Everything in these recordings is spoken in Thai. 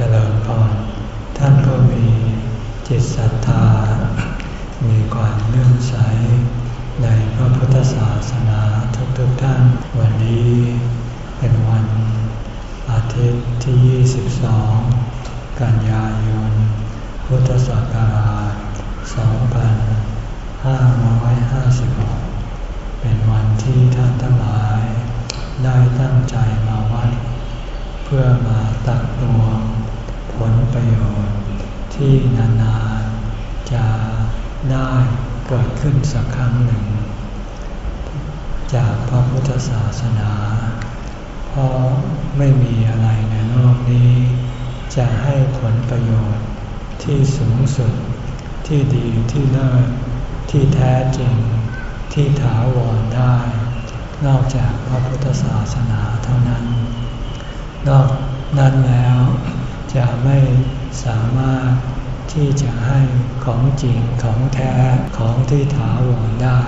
เจริญพรท่านก็มีจิตศรัทธา มีความเลื่อมใส ในพระพุทธศาสนาทุกๆทท่าน วันนี้เป็นวันอาทิตย์ที่ 22 กันยายน พุทธศักราช 2556 เป็นวันที่ท่านทั้งหลาย ได้ตั้งใจมาวัด เพื่อมาตักตวง ผลประโยชน์ที่นานๆจะได้เกิดขึ้นสักครั้งหนึ่ง จากพระพุทธศาสนา เพราะไม่มีอะไรในโลกนี้ จะให้ผลประโยชน์ที่สูงสุดที่ดีที่เลิศที่แท้จริงที่ถาวรได้ นอกจากพระพุทธศาสนาเท่านั้น นอกนั้นแล้ว จะไม่สามารถที่จะให้ของจริงของแท้ของที่ถาวรได้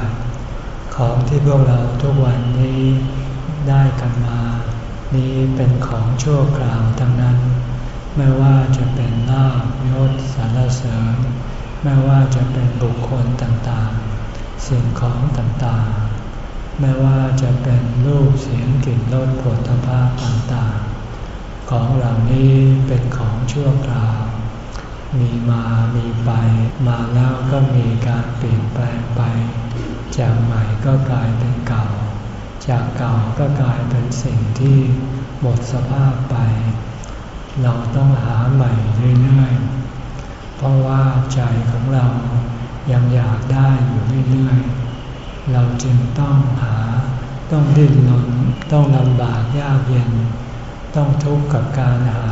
ของที่พวกเราทุกวันนี้ได้กันมา นี้เป็นของชั่วคราวทั้งนั้น ไม่ว่าจะเป็นลาภยศสารเสริญ ไม่ว่าจะเป็นบุคคลต่างๆ สิ่งของต่างๆ ไม่ว่าจะเป็นรูปเสียงกลิ่นรสผลพาต่างๆ ของเหล่านี้เป็นของชั่วคราว มีมามีไป มาแล้วก็มีการเปลี่ยนแปลงไป จากใหม่ก็กลายเป็นเก่า จากเก่าก็กลายเป็นสิ่งที่หมดสภาพไป เราต้องหาใหม่เรื่อยๆ เพราะว่าใจของเรายังอยากได้อยู่เรื่อยๆ เราจึงต้องหา ต้องดิ้นรน ต้องลำบากยากเย็น ต้องทุกข์กับการหา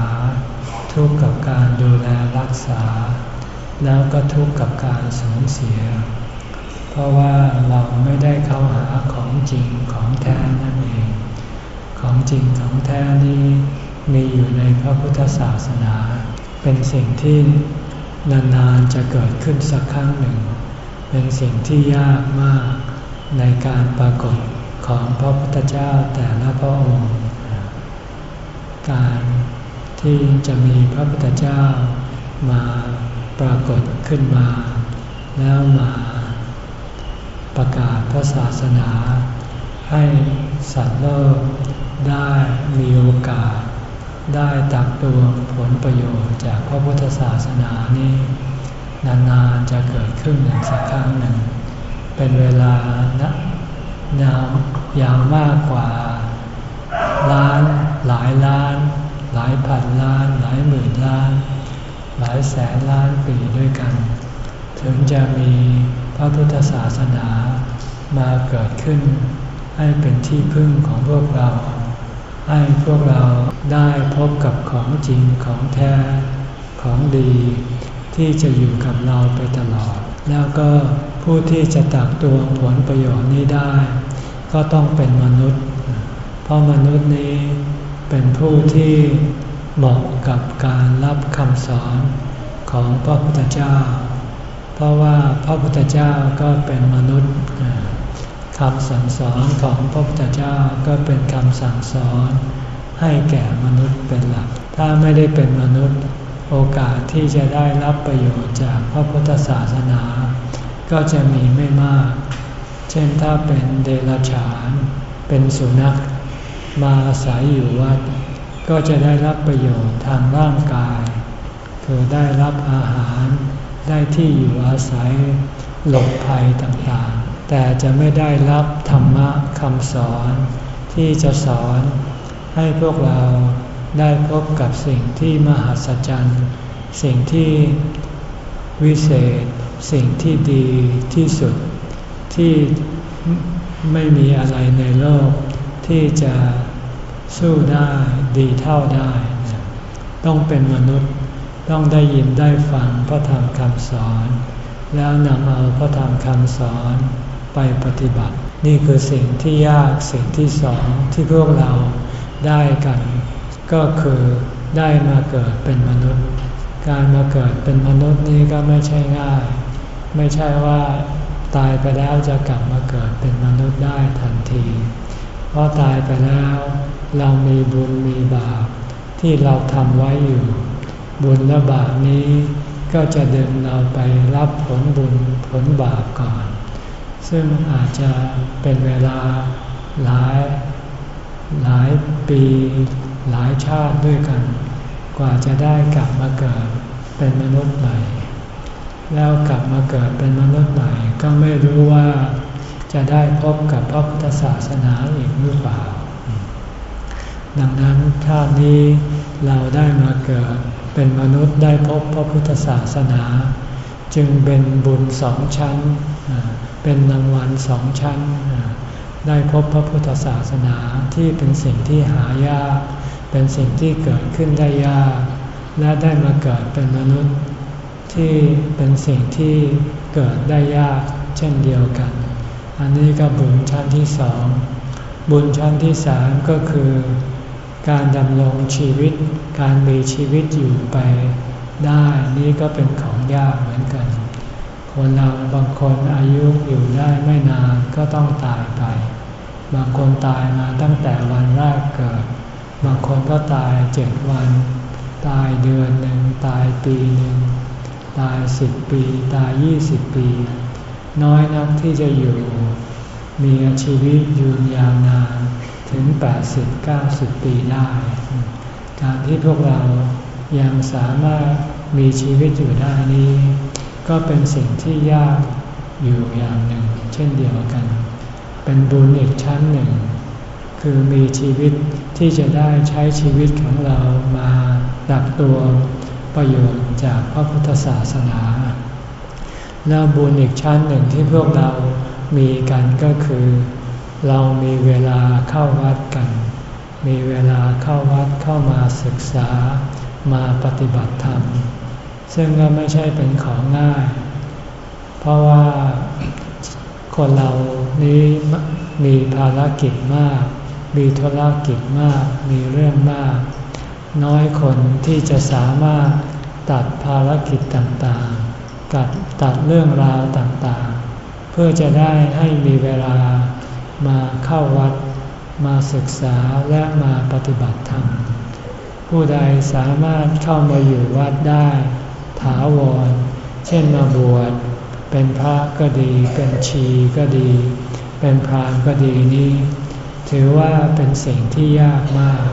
ทุกข์กับการดูแลรักษา แล้วก็ทุกข์กับการสูญเสีย เพราะว่าเราไม่ได้เข้าหาของจริงของแท้นั่นเอง ของจริงของแท้นี้มีอยู่ในพระพุทธศาสนา เป็นสิ่งที่นานๆจะเกิดขึ้นสักครั้งหนึ่ง เป็นสิ่งที่ยากมากในการปรากฏของพระพุทธเจ้าแต่ละพระองค์ การที่จะมีพระพุทธเจ้ามาปรากฏขึ้นมา แล้วมาประกาศพระศาสนา ให้สัตว์โลกได้มีโอกาส ได้ตักตวงผลประโยชน์จากพระพุทธศาสนานี้ นานๆจะเกิดขึ้นหนึ่งสักครั้งหนึ่ง เป็นเวลานะยาวยาวมากกว่าล้าน หลายล้าน หลายพันล้าน หลายหมื่นล้าน หลายแสนล้านปีด้วยกัน ถึงจะมีพระพุทธศาสนามาเกิดขึ้น ให้เป็นที่พึ่งของพวกเรา ให้พวกเราได้พบกับของจริงของแท้ของดี ที่จะอยู่กับเราไปตลอด แล้วก็ผู้ที่จะตักตวงผลประโยชน์นี้ได้ ก็ต้องเป็นมนุษย์ เพราะมนุษย์นี้ เป็นผู้ที่เหมาะกับการรับคำสอนของพระพุทธเจ้า เพราะว่าพระพุทธเจ้าก็เป็นมนุษย์คำสั่งสอนของพระพุทธเจ้าก็เป็นคำสั่งสอนให้แก่มนุษย์เป็นหลัก ถ้าไม่ได้เป็นมนุษย์ โอกาสที่จะได้รับประโยชน์จากพระพุทธศาสนา ก็จะมีไม่มาก เช่นถ้าเป็นเดรัจฉาน เป็นสุนัข มาอาศัยอยู่วัด ก็จะได้รับประโยชน์ทางร่างกาย คือได้รับอาหาร ได้ที่อยู่อาศัยหลบภัยต่างๆ แต่จะไม่ได้รับธรรมะคำสอน ที่จะสอนให้พวกเราได้พบกับสิ่งที่มหัศจรรย์ สิ่งที่วิเศษ สิ่งที่ดีที่สุด ที่ไม่มีอะไรในโลกที่จะ สู้ได้ดีเท่าได้ ต้องเป็นมนุษย์ต้องได้ยินได้ฟังพระธรรมคำสอน แล้วนำเอาพระธรรมคำสอนไปปฏิบัติ นี่คือสิ่งที่ยากสิ่งที่สองที่พวกเราได้กัน ก็คือได้มาเกิดเป็นมนุษย์ การมาเกิดเป็นมนุษย์นี้ก็ไม่ใช่ง่าย ไม่ใช่ว่าตายไปแล้วจะกลับมาเกิดเป็นมนุษย์ได้ทันที เพราะตายไปแล้ว เรามีบุญมีบาปที่เราทำไว้อยู่ บุญและบาปนี้ก็จะดึงเราไปรับผลบุญผลบาปก่อน ซึ่งอาจจะเป็นเวลาหลาย หลายปีหลายชาติด้วยกัน กว่าจะได้กลับมาเกิดเป็นมนุษย์ใหม่ แล้วกลับมาเกิดเป็นมนุษย์ใหม่ ก็ไม่รู้ว่าจะได้พบกับพระพุทธศาสนาอีกหรือเปล่า ดังนั้นชาตินี้เราได้มาเกิดเป็นมนุษย์ได้พบพระพุทธศาสนา จึงเป็นบุญสองชั้น เป็นรางวัลสองชั้น ได้พบพระพุทธศาสนาที่เป็นสิ่งที่หายาก เป็นสิ่งที่เกิดขึ้นได้ยาก และได้มาเกิดเป็นมนุษย์ที่เป็นสิ่งที่เกิดได้ยากเช่นเดียวกัน อันนี้ก็บุญชั้นที่สอง บุญชั้นที่สามก็คือ การดำรงชีวิต การมีชีวิตอยู่ไปได้นี่ก็เป็นของยากเหมือนกัน คนเราบางคนอายุอยู่ได้ไม่นานก็ต้องตายไป บางคนตายมาตั้งแต่วันแรกเกิด บางคนก็ตายเจ็ดวัน ตายเดือนหนึ่งตายปีหนึ่งตายสิบปี ตายยี่สิบปี น้อยนักที่จะอยู่ มีชีวิตยืนยาวนาน ถึง 80-90 ปีได้ การที่พวกเรายังสามารถมีชีวิตอยู่ได้นี้ ก็เป็นสิ่งที่ยากอยู่อย่างหนึ่ง เช่นเดียวกัน เป็นบุญอีกชั้นหนึ่ง คือมีชีวิตที่จะได้ใช้ชีวิตของเรามาดักตัวประโยชน์จากพระพุทธศาสนา แล้วบุญอีกชั้นหนึ่งที่พวกเรามีกันก็คือ เรามีเวลาเข้าวัดกัน มีเวลาเข้าวัดเข้ามาศึกษามาปฏิบัติธรรม ซึ่งก็ไม่ใช่เป็นของง่าย เพราะว่าคนเรานี้มีภารกิจมาก มีธุรกิจมาก มีเรื่องมาก น้อยคนที่จะสามารถตัดภารกิจต่างๆ ตัดตัดเรื่องราวต่างๆ เพื่อจะได้ให้มีเวลา มาเข้าวัด มาศึกษาและมาปฏิบัติธรรม ผู้ใดสามารถเข้ามาอยู่วัดได้ ถาวร เช่นมาบวช เป็นพระก็ดี เป็นชีก็ดี เป็นพรามก็ดีนี้ ถือว่าเป็นสิ่งที่ยากมาก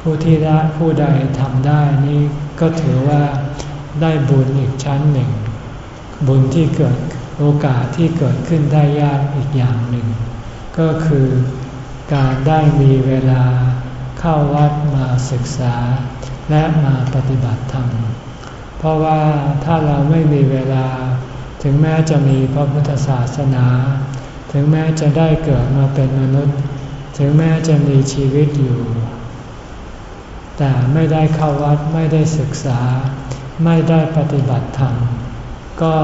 ผู้ที่ได้ผู้ใดทำได้นี้ก็ถือว่าได้บุญอีกชั้นหนึ่ง บุญที่เกิดโอกาสที่เกิดขึ้นได้ยากอีกอย่างหนึ่ง ก็คือการได้มีเวลาเข้าวัดมาศึกษา และมาปฏิบัติธรรม เพราะว่าถ้าเราไม่มีเวลา ถึงแม้จะมีพระพุทธศาสนา ถึงแม้จะได้เกิดมาเป็นมนุษย์ ถึงแม้จะมีชีวิตอยู่ แต่ไม่ได้เข้าวัดไม่ได้ศึกษา ไม่ได้ปฏิบัติธรรม ก็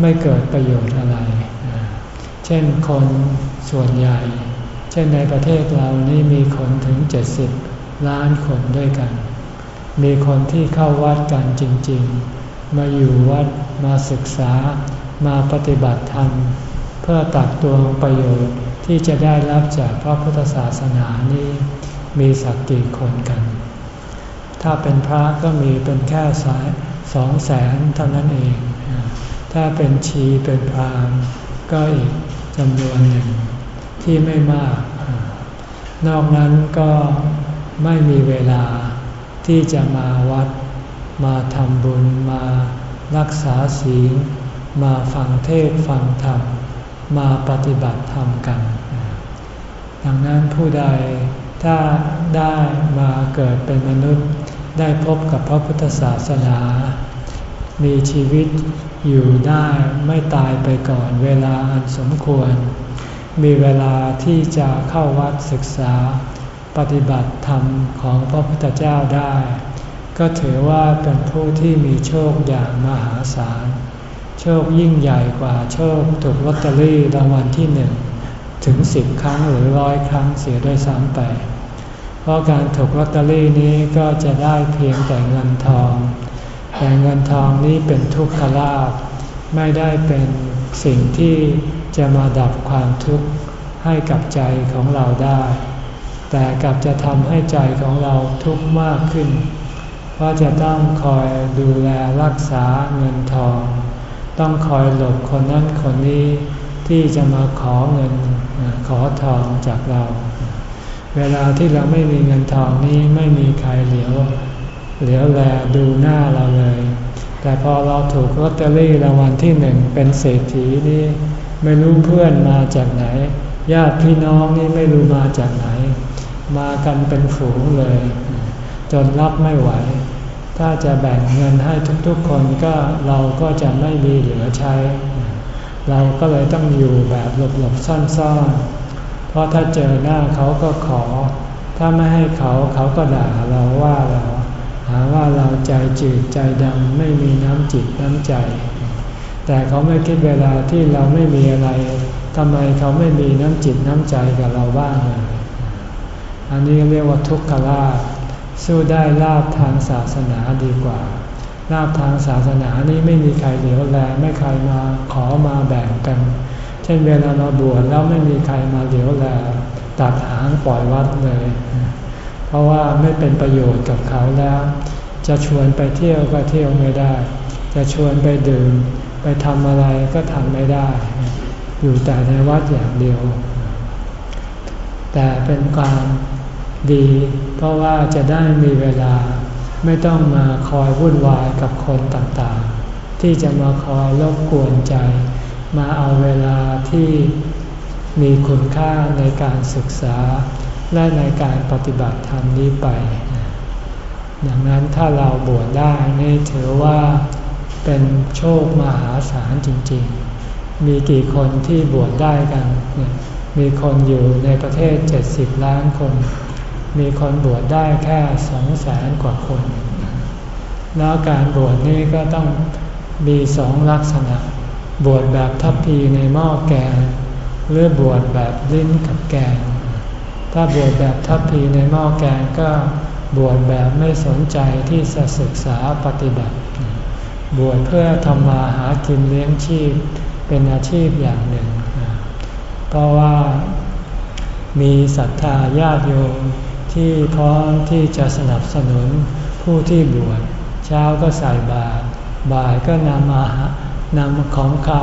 ไม่เกิดประโยชน์อะไร เช่นคนส่วนใหญ่ เช่นในประเทศเรานี่มีคนถึง 70 ล้านคนด้วยกัน มีคนที่เข้าวัดกันจริง ๆ มาอยู่วัดมาศึกษา มาปฏิบัติธรรม เพื่อตักตวงประโยชน์ที่จะได้รับจากพระพุทธศาสนานี้ มีสักกี่คนกัน ถ้าเป็นพระก็มีเป็นแค่สายสองแสนเท่านั้นเอง ถ้าเป็นชีเป็นพราหมณ ก็อีกจำนวนหนึ่งที่ไม่มาก นอกนั้นก็ไม่มีเวลาที่จะมาวัด มาทำบุญมารักษาศีลมาฟังเทศฟังธรรม มาปฏิบัติธรรมกัน ดังนั้นผู้ใดถ้าได้มาเกิดเป็นมนุษย์ได้พบกับพระพุทธศาสนา มีชีวิตอยู่ได้ไม่ตายไปก่อนเวลาอันสมควร มีเวลาที่จะเข้าวัดศึกษา ปฏิบัติธรรมของพระพุทธเจ้าได้ ก็ถือว่าเป็นผู้ที่มีโชคอย่างมหาศาล โชคยิ่งใหญ่กว่าโชคถูกลอตเตอรี่รางวัลที่หนึ่งถึงสิบครั้งหรือร้อยครั้งเสียด้วยซ้ำไป เพราะการถูกลอตเตอรี่นี้ก็จะได้เพียงแต่เงินทอง แต่เงินทองนี้เป็นทุกขลาภไม่ได้เป็นสิ่งที่จะมาดับความทุกข์ให้กับใจของเราได้ แต่กลับจะทำให้ใจของเราทุกข์มากขึ้นเพเพราะจะต้องคอยดูแลรักษาเงินทอง ต้องคอยหลบคนนั้นคนนี้ที่จะมาขอเงินขอทองจากเรา เวลาที่เราไม่มีเงินทองนี้ไม่มีใครเหลียว เหลียวแลดูหน้าเราเลย แต่พอเราถูกลอตเตอรี่รางวัลที่หนึ่งเป็นเศรษฐีนี่ไม่รู้เพื่อนมาจากไหน ญาติพี่น้องนี่ไม่รู้มาจากไหน มากันเป็นฝูงเลย จนรับไม่ไหว ถ้าจะแบ่งเงินให้ทุกๆคนก็เราก็จะไม่มีเหลือใช้ เราก็เลยต้องอยู่แบบหลบๆซ่อนๆ เพราะถ้าเจอหน้าเขาก็ขอ ถ้าไม่ให้เขาเขาก็ด่าเราว่าเราาว่าเราใจจืดใจดำไม่มีน้ำจิตน้ำใจ แต่เขาไม่คิดเวลาที่เราไม่มีอะไรทำไมเขาไม่มีน้ำจิตน้ำใจกับเราบ้างเลยอันนี้เรียกว่าทุกขลาภสู้ได้ลาบทางศาสนาดีกว่าลาบทางศาสนานี้ไม่มีใครเหลียวแลไม่ใครมาขอมาแบ่งกัน เช่นเวลาเราบวชแล้วไม่มีใครมาเหลียวแลตัดหางปล่อยวัดเลย ราะว่าไม่เป็นประโยชน์กับเขาแล้ว จะชวนไปเที่ยวก็เที่ยวไม่ได้ จะชวนไปดื่ม ไปทำอะไรก็ทำไม่ได้ อยู่แต่ในวัดอย่างเดียว แต่เป็นความดี เพราะว่าจะได้มีเวลาไม่ต้องมาคอยวุ่นวายกับคนต่างๆ ที่จะมาคอยรบกวนใจ มาเอาเวลาที่มีคุณค่าในการศึกษา และในการปฏิบัติธรรมนี้ไป ดังนั้นถ้าเราบวชได้นี่ถือว่าเป็นโชคมหาศาลจริงๆ มีกี่คนที่บวชได้กัน มีคนอยู่ในประเทศ 70 ล้านคน มีคนบวชได้แค่สองแสนกว่าคน แล้วการบวชนี้ก็ต้องมีสองลักษณะ บวชแบบทัพพีในหม้อแกง หรือบวชแบบลิ้นกับแกง ถ้าบวชแบบทัพพีในหม้อแกงก็บวชแบบไม่สนใจที่จะศึกษาปฏิบัติ บวชเพื่อทำมาหากินเลี้ยงชีพเป็นอาชีพอย่างหนึ่ง เพราะว่ามีศรัทธาญาติโยมที่พร้อมที่จะสนับสนุนผู้ที่บวชเช้าก็ใส่บาตรบ่ายก็นำมานำของเขา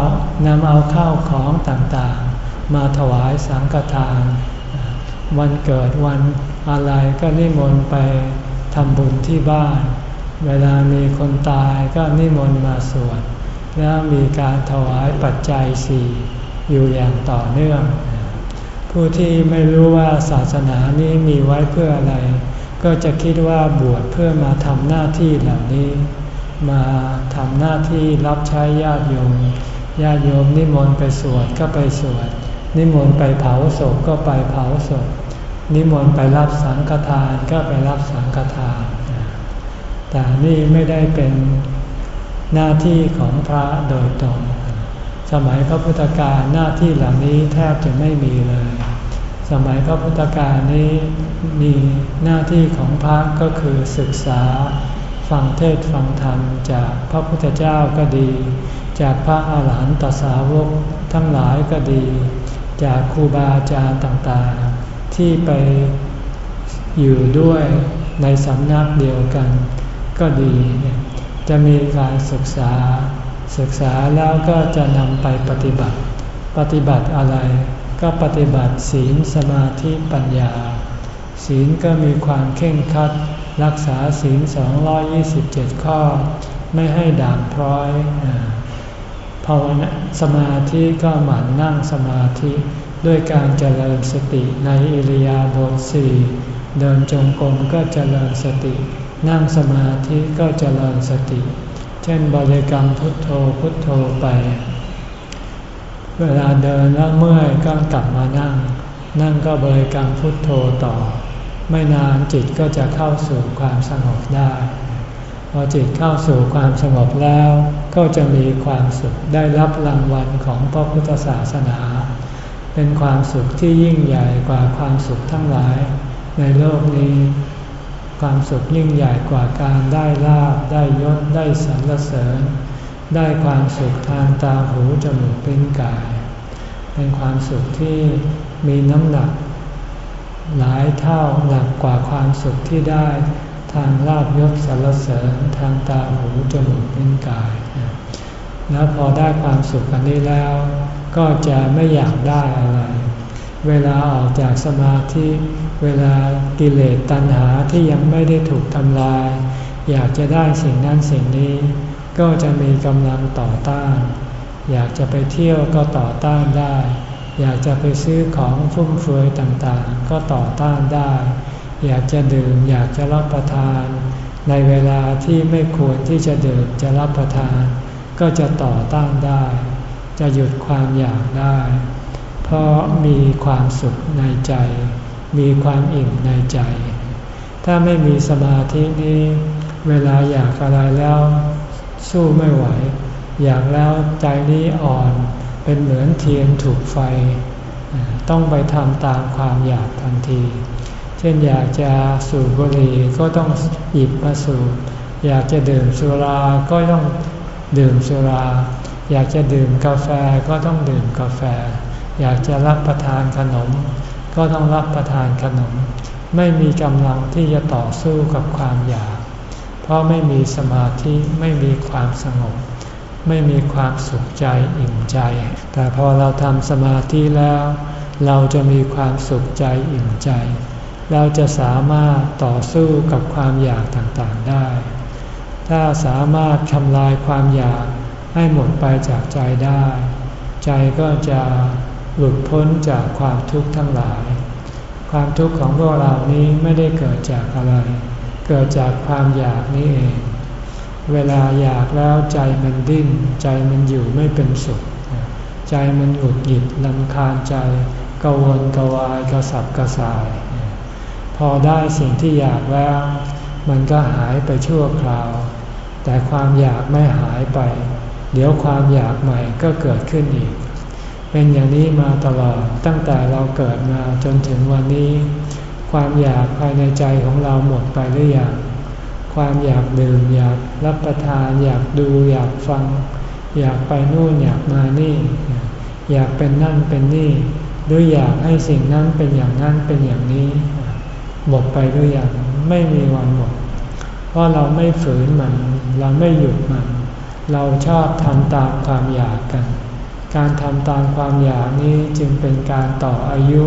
นำเอาข้าวของต่างๆ มาถวายสังฆทาน วันเกิดวันอะไรก็นิมนต์ไปทำบุญที่บ้าน เวลามีคนตายก็นิมนต์มาสวดแล้วมีการถวายปัจจัยสี่อยู่อย่างต่อเนื่อง ผู้ที่ไม่รู้ว่าศาสนานี้มีไว้เพื่ออะไร ก็จะคิดว่าบวชเพื่อมาทำหน้าที่เหล่านี้ มาทำหน้าที่รับใช้ญาติโยมญาติโยมนิมนต์ไปสวดก็ไปสวด นิมนต์ไปเผาศพก็ไปเผาศพ นิมนต์ไปรับสังฆทานก็ไปรับสังฆทาน แต่นี่ไม่ได้เป็นหน้าที่ของพระโดยตรง สมัยพระพุทธการหน้าที่เหล่านี้แทบจะไม่มีเลย สมัยพระพุทธการนี้มีหน้าที่ของพระก็คือศึกษาฟังเทศฟังธรรมจากพระพุทธเจ้าก็ดี จากพระอาหารหันตสาวกทั้งหลายก็ดี จากครูบาอาจารย์ต่างๆ ที่ไปอยู่ด้วยในสำนักเดียวกัน ก็ดี จะมีการศึกษา ศึกษาแล้วก็จะนำไปปฏิบัติ ปฏิบัติอะไร ก็ปฏิบัติศีลสมาธิปัญญา ศีลก็มีความเข่งคัด รักษาศีล 227 ข้อ ไม่ให้ด่างพร้อย ภาวนาสมาธิก็หมั่นนั่งสมาธิด้วยการเจริญสติในอิริยาบถสี่เดินจงกรมก็เจริญสติ นั่งสมาธิก็เจริญสติ เช่นบริกรรมพุทโธพุทโธไป เวลาเดินแล้วเมื่อยก็กลับมานั่ง นั่งก็บริกรรมพุทโธต่อ ไม่นานจิตก็จะเข้าสู่ความสงบได้ พอจิตเข้าสู่ความสงบแล้ว ก็จะมีความสุขได้รับรางวัลของพระพุทธศาสนา เป็นความสุขที่ยิ่งใหญ่กว่าความสุขทั้งหลาย ในโลกนี้ ความสุขยิ่งใหญ่กว่าการได้ลาบได้ยศได้สรรเสริญ ได้ความสุขทางตาหูจมูกเป็นกาย เป็นความสุขที่มีน้ำหนัก หลายเท่าหนักกว่าความสุขที่ได้ทางลาบยศสรรเสริญทางตาหูจมูกลิ้นกาย แล้วพอได้ความสุขอันนี้แล้ว ก็จะไม่อยากได้อะไร เวลาออกจากสมาธิเวลากิเลสตัณหาที่ยังไม่ได้ถูกทำลาย อยากจะได้สิ่งนั้นสิ่งนี้ ก็จะมีกำลังต่อต้าน อยากจะไปเที่ยวก็ต่อต้านได้ อยากจะไปซื้อของฟุ่มเฟือยต่างๆ ก็ต่อต้านได้ อยากจะดื่มอยากจะรับประทาน ในเวลาที่ไม่ควรที่จะดื่มจะรับประทาน ก็จะต่อต้านได้ จะหยุดความอยากได้ เพราะมีความสุขในใจ มีความอิ่มในใจ ถ้าไม่มีสมาธินี้เวลาอยากอะไรแล้ว สู้ไม่ไหว อยากแล้วใจนี้อ่อนเป็นเหมือนเทียนถูกไฟ ต้องไปทำตามความอยากทันที เช่นอยากจะสูบบุหรี่ก็ต้องหยิบมาสูบอยากจะดื่มสุราก็ต้อง ดื่มสุรา อยากจะดื่มกาแฟก็ต้องดื่มกาแฟ อยากจะรับประทานขนม ก็ต้องรับประทานขนม ไม่มีกำลังที่จะต่อสู้กับความอยาก เพราะไม่มีสมาธิไม่มีความสงบ ไม่มีความสุขใจอิ่มใจ แต่พอเราทำสมาธิแล้ว เราจะมีความสุขใจอิ่มใจ เราจะสามารถต่อสู้กับความอยากต่างๆได้ ถ้าสามารถทำลายความอยากให้หมดไปจากใจได้ ใจก็จะหลุดพ้นจากความทุกข์ทั้งหลาย ความทุกข์ของพวกเรานี้ไม่ได้เกิดจากอะไร เกิดจากความอยากนี้เอง เวลาอยากแล้วใจมันดิ้น ใจมันอยู่ไม่เป็นสุข ใจมันหงุดหงิดลำคาญใจกวนกวายกระสับกระส่าย พอได้สิ่งที่อยากแล้ว มันก็หายไปชั่วคราว แต่ความอยากไม่หายไป เดี๋ยวความอยากใหม่ก็เกิดขึ้นอีก เป็นอย่างนี้มาตลอดตั้งแต่เราเกิดมาจนถึงวันนี้ ความอยากภายในใจของเราหมดไปหรือยังความอยากดื่มอยากรับประทาน อยากดูอยากฟัง อยากไปนู่นอยากมานี่ อยากเป็นนั่นเป็นนี่หรืออยากให้สิ่งนั้นเป็นอย่างนั้นเป็นอย่างนี้ หมดไปหรือยังไม่มีวันหมด เพราะเราไม่ฝืนมัน เราไม่หยุดมัน เราชอบทำตามความอยากกัน การทำตามความอยากนี้จึงเป็นการต่ออายุ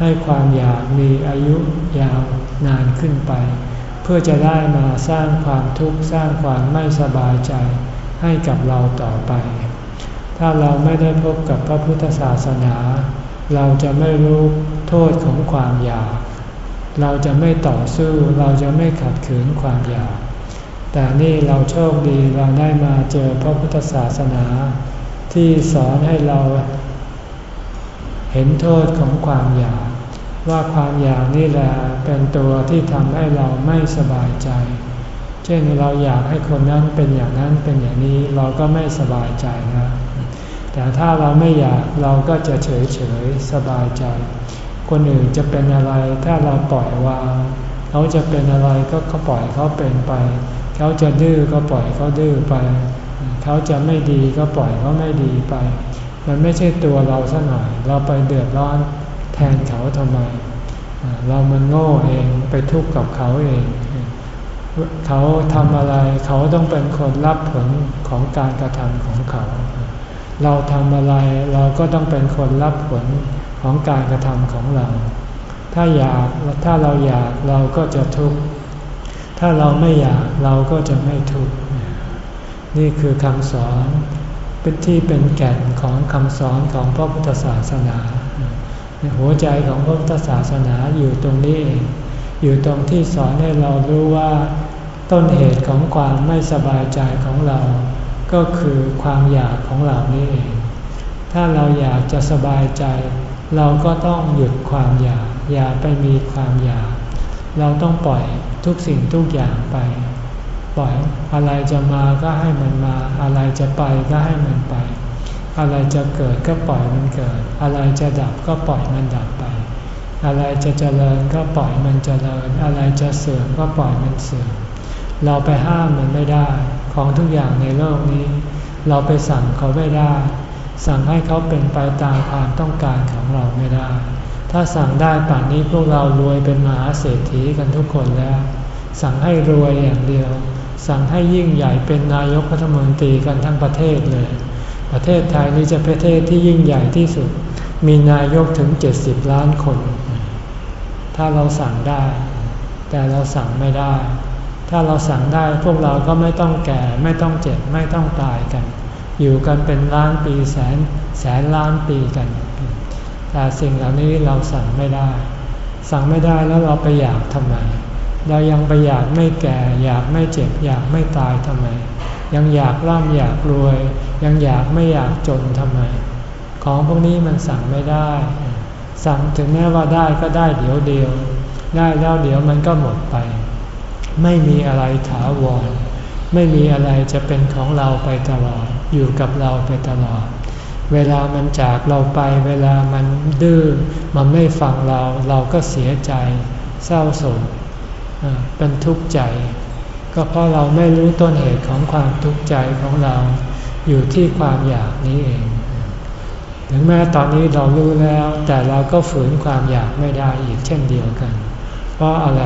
ให้ความอยากมีอายุยาวนานขึ้นไป เพื่อจะได้มาสร้างความทุกข์สร้างความไม่สบายใจให้กับเราต่อไป ถ้าเราไม่ได้พบกับพระพุทธศาสนา เราจะไม่รู้โทษของความอยาก เราจะไม่ต่อสู้เราจะไม่ขัดขืนความอยาก แต่นี่เราโชคดีเราได้มาเจอพระพุทธศาสนา ที่สอนให้เราเห็นโทษของความอยาก ว่าความอยากนี่แหละเป็นตัวที่ทำให้เราไม่สบายใจ เช่นเราอยากให้คนนั้นเป็นอย่างนั้นเป็นอย่างนี้เราก็ไม่สบายใจนะ แต่ถ้าเราไม่อยากเราก็จะเฉยเฉยสบายใจ คนอื่นจะเป็นอะไรถ้าเราปล่อยวางเขาจะเป็นอะไรก็เขาปล่อยเขาเป็นไป เขาจะดื้อก็ปล่อยเขาดื้อไป เขาจะไม่ดีก็ปล่อยเขาไม่ดีไป มันไม่ใช่ตัวเราซะหน่อย เราไปเดือดร้อนแทนเขาทำไม เรามันโง่เองไปทุกข์กับเขาเอง เขาทำอะไรเขาต้องเป็นคนรับผลของการกระทำของเขา เราทำอะไรเราก็ต้องเป็นคนรับผล ของการกระทำของเรา ถ้าอยากถ้าเราอยากเราก็จะทุกข์ ถ้าเราไม่อยากเราก็จะไม่ทุกข์ นี่คือคำสอนเป็นที่เป็นแก่นของคำสอนของพระพุทธศาสนาหัวใจของพระพุทธศาสนาอยู่ตรงนี้เอง อยู่ตรงที่สอนให้เรารู้ว่า ต้นเหตุของความไม่สบายใจของเรา ก็คือความอยากของเรานี่เอง ถ้าเราอยากจะสบายใจ เราก็ต้องหยุดความอยาก อย่าไปมีความอยาก เราต้องปล่อยทุกสิ่งทุกอย่างไป ปล่อยอะไรจะมาก็ให้มันมา อะไรจะไปก็ให้มันไป อะไรจะเกิดก็ปล่อยมันเกิด อะไรจะดับก็ปล่อยมันดับไป อะไรจะเจริญก็ปล่อยมันเจริญ อะไรจะเสื่อมก็ปล่อยมันเสื่อม เราไปห้ามมันไม่ได้ ของทุกอย่างในโลกนี้ เราไปสั่งเขาไม่ได้ สั่งให้เขาเป็นไปตามความต้องการของเราไม่ได้ ถ้าสั่งได้ป่านนี้พวกเรารวยเป็นมหาเศรษฐีกันทุกคนแล้ว สั่งให้รวยอย่างเดียว สั่งให้ยิ่งใหญ่เป็นนายกรัฐมนตรีกันทั้งประเทศเลย ประเทศไทยนี่จะประเทศที่ยิ่งใหญ่ที่สุด มีนายกถึง 70 ล้านคน ถ้าเราสั่งได้ แต่เราสั่งไม่ได้ ถ้าเราสั่งได้พวกเราก็ไม่ต้องแก่ ไม่ต้องเจ็บ ไม่ต้องตายกัน อยู่กันเป็นล้านปีแสนแสนล้านปีกัน แต่สิ่งเหล่านี้เราสั่งไม่ได้ สั่งไม่ได้แล้วเราไปอยากทำไม เรายังไปอยากไม่แก่ อยากไม่เจ็บ อยากไม่ตายทำไม ยังอยากร่ำอยากรวย ยังอยากไม่อยากจนทำไม ของพวกนี้มันสั่งไม่ได้ สั่งถึงแม้ว่าได้ก็ได้เดี๋ยวเดียว ได้แล้วเดี๋ยวมันก็หมดไป ไม่มีอะไรถาวร ไม่มีอะไรจะเป็นของเราไปตลอด อยู่กับเราไปตลอด เวลามันจากเราไป เวลามันดื้อ มันไม่ฟังเรา เราก็เสียใจ เศร้าโศกเป็นทุกข์ใจ ก็เพราะเราไม่รู้ต้นเหตุของความทุกข์ใจของเรา อยู่ที่ความอยากนี้เอง ถึงแม้ตอนนี้เรารู้แล้ว แต่เราก็ฝืนความอยากไม่ได้อีกเช่นเดียวกัน เพราะอะไร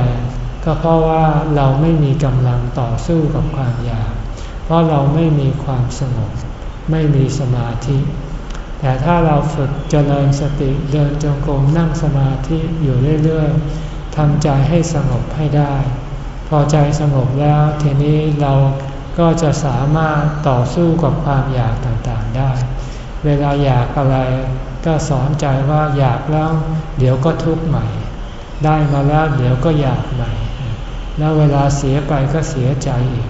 ก็เพราะว่าเราไม่มีกำลังต่อสู้กับความอยาก เพราะเราไม่มีความสงบ ไม่มีสมาธิ แต่ถ้าเราฝึกเจริญสติเดินจงกรมนั่งสมาธิอยู่เรื่อยๆทำใจให้สงบให้ได้ พอใจสงบแล้วทีนี้เราก็จะสามารถต่อสู้กับความอยากต่างๆได้ เวลาอยากอะไรก็สอนใจว่าอยากแล้วเดี๋ยวก็ทุกข์ใหม่ ได้มาแล้วเดี๋ยวก็อยากใหม่ แล้วเวลาเสียไปก็เสียใจอีก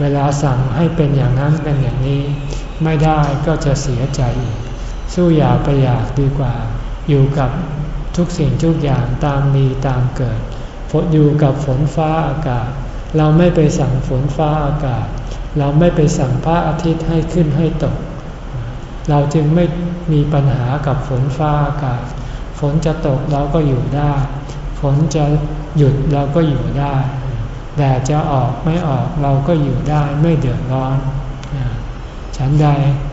เวลาสั่งให้เป็นอย่างนั้นเป็นอย่างนี้ ไม่ได้ก็จะเสียใจอีกสู้อย่าไปอยากดีกว่า อยู่กับทุกสิ่งทุกอย่างตามมีตามเกิดฝนอยู่กับฝนฟ้าอากาศ เราไม่ไปสั่งฝนฟ้าอากาศ เราไม่ไปสั่งพระอาทิตย์ให้ขึ้นให้ตก เราจึงไม่มีปัญหากับฝนฟ้าอากาศ ฝนจะตกเราก็อยู่ได้ ฝนจะหยุดเราก็อยู่ได้ แดดจะออกไม่ออกเราก็อยู่ได้ไม่เดือดร้อน ฉันใด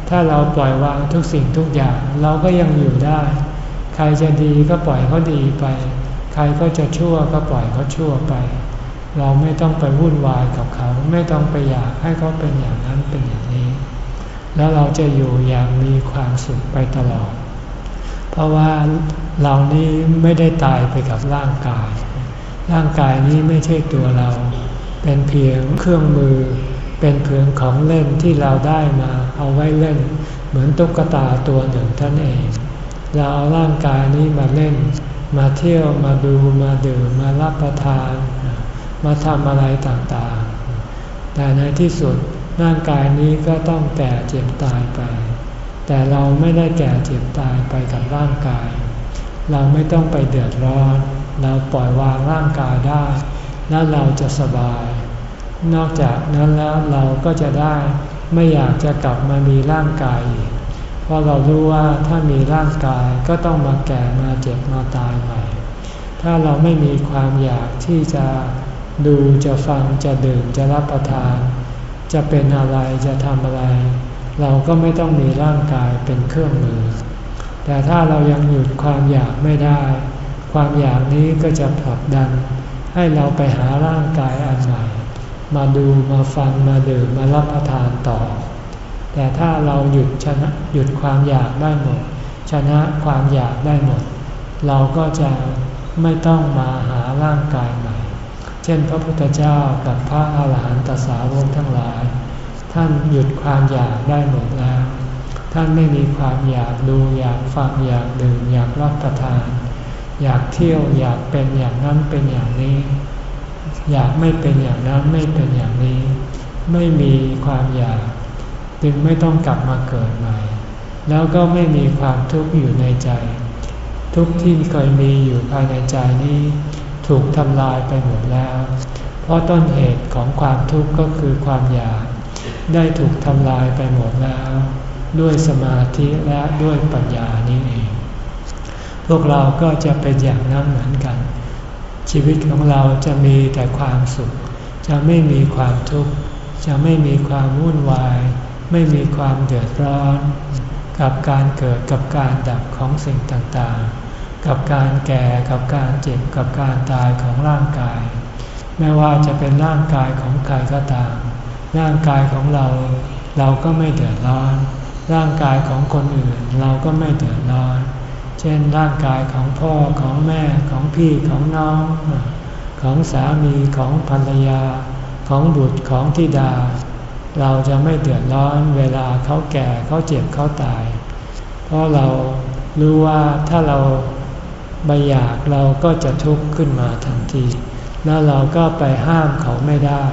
ถ้าเราปล่อยวางทุกสิ่งทุกอย่างเราก็ยังอยู่ได้ ใครจะดีก็ปล่อยเขาดีไป ใครก็จะชั่วก็ปล่อยเขาชั่วไป เราไม่ต้องไปวุ่นวายกับเขา ไม่ต้องไปอยากให้เขาเป็นอย่างนั้นเป็นอย่างนี้ แล้วเราจะอยู่อย่างมีความสุขไปตลอด เพราะว่าเรานี้ไม่ได้ตายไปกับร่างกาย ร่างกายนี้ไม่ใช่ตัวเรา เป็นเพียงเครื่องมือ เป็นเพียงของเล่นที่เราได้มาเอาไว้เล่น เหมือนตุ๊กตาตัวหนึ่งท่านเอง เราเอาร่างกายนี้มาเล่น มาเที่ยวมาดูมาดื่มมารับประทาน มาทำอะไรต่างๆ แต่ในที่สุดร่างกายนี้ก็ต้องแก่เจ็บตายไป แต่เราไม่ได้แก่เจ็บตายไปกับร่างกาย เราไม่ต้องไปเดือดร้อน เราปล่อยวางร่างกายได้ แล้วเราจะสบาย นอกจากนั้นแล้วเราก็จะได้ไม่อยากจะกลับมามีร่างกายอีกเพราะเรารู้ว่าถ้ามีร่างกายก็ต้องมาแก่มาเจ็บมาตายใหม่ ถ้าเราไม่มีความอยากที่จะดูจะฟังจะดื่มจะรับประทาน จะเป็นอะไรจะทำอะไร เราก็ไม่ต้องมีร่างกายเป็นเครื่องมือ แต่ถ้าเรายังหยุดความอยากไม่ได้ ความอยากนี้ก็จะผลักดัน ให้เราไปหาร่างกายอันใหม่ มาดูมาฟังมาดื่มมารับประทานต่อ แต่ถ้าเราหยุดชนะหยุดความอยากได้หมด ชนะความอยากได้หมด เราก็จะไม่ต้องมาหาร่างกายใหม่ เช่นพระพุทธเจ้ากับพระอาหารหันตสาวกทั้งหลาย ท่านหยุดความอยากได้หมดแล้ว ท่านไม่มีความอยากดูอยากฟังอยากดื่มอยากรับประทาน อยากเที่ยวอยากเป็นอย่างนั้นเป็นอย่างนี้ อยากไม่เป็นอย่างนั้นไม่เป็นอย่างนี้ ไม่มีความอยาก จึงไม่ต้องกลับมาเกิดใหม่ แล้วก็ไม่มีความทุกข์อยู่ในใจ ทุกที่เคยมีอยู่ภายในใจนี้ ถูกทำลายไปหมดแล้ว เพราะต้นเหตุของความทุกข์ก็คือความอยาก ได้ถูกทำลายไปหมดแล้ว ด้วยสมาธิและด้วยปัญญานี้เอง พวกเราก็จะเป็นอย่างนั้นเหมือนกัน ชีวิตของเราจะมีแต่ความสุข จะไม่มีความทุกข์ จะไม่มีความวุ่นวาย ไม่มีความเดือดร้อน กับการเกิดกับการดับของสิ่งต่างๆ กับการแก่กับการเจ็บกับการตายของร่างกาย ไม่ว่าจะเป็นร่างกายของใครก็ตาม ร่างกายของเราเราก็ไม่เดือดร้อน ร่างกายของคนอื่นเราก็ไม่เดือดร้อน ช่นร่างกายของพ่อของแม่ของพี่ของน้อง ของสามีของภรรยา ของบุตรของธิดา เราจะไม่เดือดร้อนเวลาเขาแก่เขาเจ็บเขาตาย เพราะเรารู้ว่าถ้าเราไม่อยากเราก็จะทุกข์ขึ้นมาทันที แล้วเราก็ไปห้ามเขาไม่ได้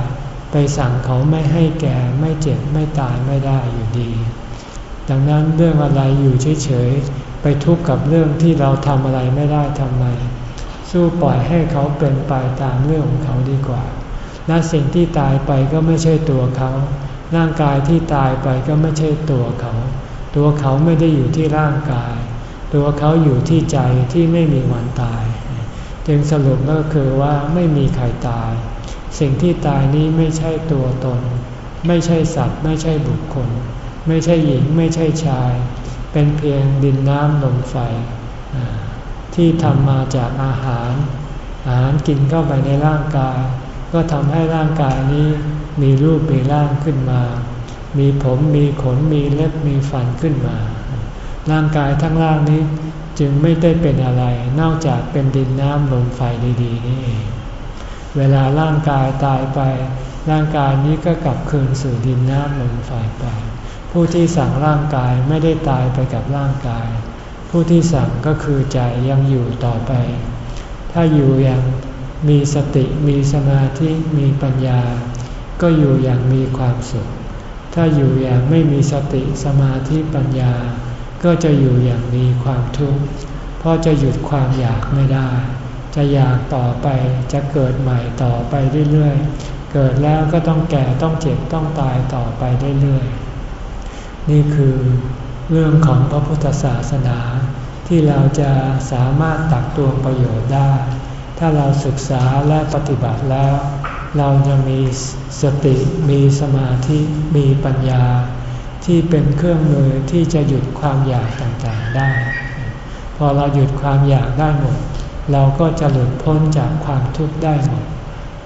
ไปสั่งเขาไม่ให้แก่ไม่เจ็บไม่ตายไม่ได้อยู่ดี ดังนั้นเรื่องอะไรอยู่เฉยๆ ไปทุกข์กับเรื่องที่เราทำอะไรไม่ได้ทำไม สู้ปล่อยให้เขาเป็นไปตามเรื่องของเขาดีกว่า และสิ่งที่ตายไปก็ไม่ใช่ตัวเขา ร่างกายที่ตายไปก็ไม่ใช่ตัวเขา ตัวเขาไม่ได้อยู่ที่ร่างกาย ตัวเขาอยู่ที่ใจที่ไม่มีวันตาย จึงสรุปก็คือว่าไม่มีใครตาย สิ่งที่ตายนี้ไม่ใช่ตัวตน ไม่ใช่สัตว์ ไม่ใช่บุคคล ไม่ใช่หญิง ไม่ใช่ชาย เป็นเพียงดินน้ำลมไฟ ที่ทำมาจากอาหาร อาหารกินเข้าไปในร่างกาย ก็ทำให้ร่างกายนี้มีรูปมีร่างขึ้นมา มีผมมีขนมีเล็บมีฟันขึ้นมา ร่างกายทั้งล่างนี้จึงไม่ได้เป็นอะไร นอกจากเป็นดินน้ำลมไฟดีๆนี่เองเวลาร่างกายตายไป ร่างกายนี้ก็กลับคืนสู่ดินน้ำลมไฟไป ผู้ที่สั่งร่างกายไม่ได้ตายไปกับร่างกาย ผู้ที่สั่งก็คือใจยังอยู่ต่อไป ถ้าอยู่อย่างมีสติมีสมาธิมีปัญญา ก็อยู่อย่างมีความสุข ถ้าอยู่อย่างไม่มีสติสมาธิปัญญา ก็จะอยู่อย่างมีความทุกข์เพราะจะหยุดความอยากไม่ได้ จะอยากต่อไปจะเกิดใหม่ต่อไปเรื่อยๆ เกิดแล้วก็ต้องแก่ต้องเจ็บต้องตายต่อไปเรื่อยๆ นี่คือเรื่องของพระพุทธศาสนา ที่เราจะสามารถตักตวงประโยชน์ได้ ถ้าเราศึกษาและปฏิบัติแล้ว เราจะมีสติมีสมาธิมีปัญญา ที่เป็นเครื่องมือที่จะหยุดความอยากต่างๆได้ พอเราหยุดความอยากได้หมด เราก็จะหลุดพ้นจากความทุกข์ได้หมด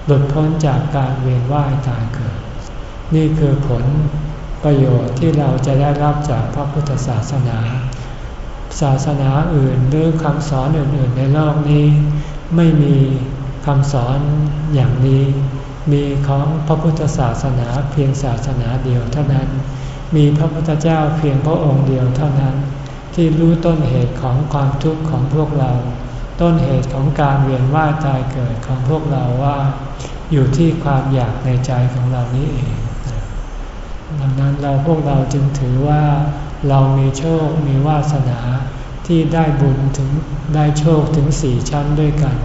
หลุดพ้นจากการเวียนว่ายตายเกิด นี่คือผล ประโยชน์ที่เราจะได้รับจากพระพุทธศาสนา ศาสนาอื่นหรือคำสอนอื่นๆในโลกนี้ ไม่มีคำสอนอย่างนี้ มีของพระพุทธศาสนาเพียงศาสนาเดียวเท่านั้น มีพระพุทธเจ้าเพียงพระองค์เดียวเท่านั้น ที่รู้ต้นเหตุของความทุกข์ของพวกเรา ต้นเหตุของการเวียนว่ายตายเกิดของพวกเราว่า อยู่ที่ความอยากในใจของเรานี้เอง ดังนั้นเราพวกเราจึงถือว่าเรามีโชคมีวาสนาที่ได้บุญถึงได้โชคถึงสี่ชั้นด้วยกัน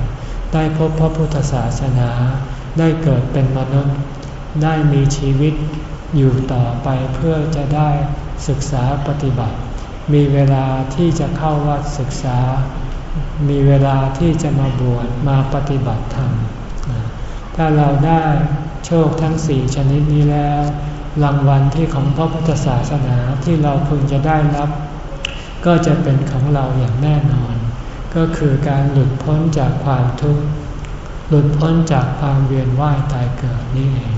ได้พบพระพุทธศาสนา ได้เกิดเป็นมนุษย์ ได้มีชีวิตอยู่ต่อไปเพื่อจะได้ศึกษาปฏิบัติ มีเวลาที่จะเข้าวัดศึกษา มีเวลาที่จะมาบวชมาปฏิบัติธรรม ถ้าเราได้โชคทั้งสี่ชนิดนี้แล้ว รางวัลที่ของพระพุทธศาสนาที่เราพึงจะได้รับ ก็จะเป็นของเราอย่างแน่นอน ก็คือการหลุดพ้นจากความทุกข์หลุดพ้นจากความเวียนว่ายตายเกิดนี่เอง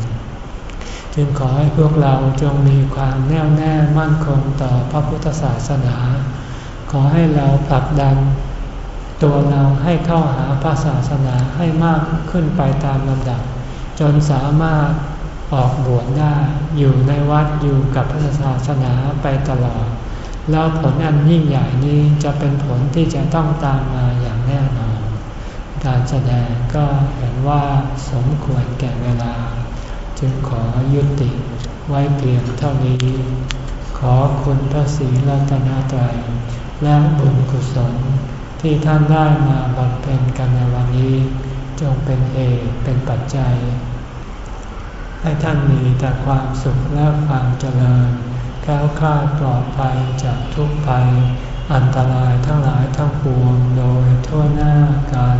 จึงขอให้พวกเราจงมีความแน่วแน่มั่นคงต่อพระพุทธศาสนา ขอให้เราผลักดัน ตัวเราให้เข้าหาพระศาสนาให้มากขึ้นไปตามลำดับ จนสามารถ ออกบวชได้อยู่ในวัดอยู่กับพระศาสนาไปตลอด แล้วผลอันยิ่งใหญ่นี้จะเป็นผลที่จะต้องตามมาอย่างแน่นอน การแสดงก็เห็นว่าสมควรแก่เวลา จึงขอยุติไว้เพียงเท่านี้ ขอคุณพระศรีรัตนตรัยและบุญกุศลที่ท่านได้มาบำเพ็ญกันในวันนี้ จงเป็นเอกเป็นปัจจัย ให้ท่านมีแต่ความสุขและความเจริญแก้วคลาดปลอดภัยจากทุกภัย อันตรายทั้งหลายทั้งปวงโดยทั่วหน้ากัน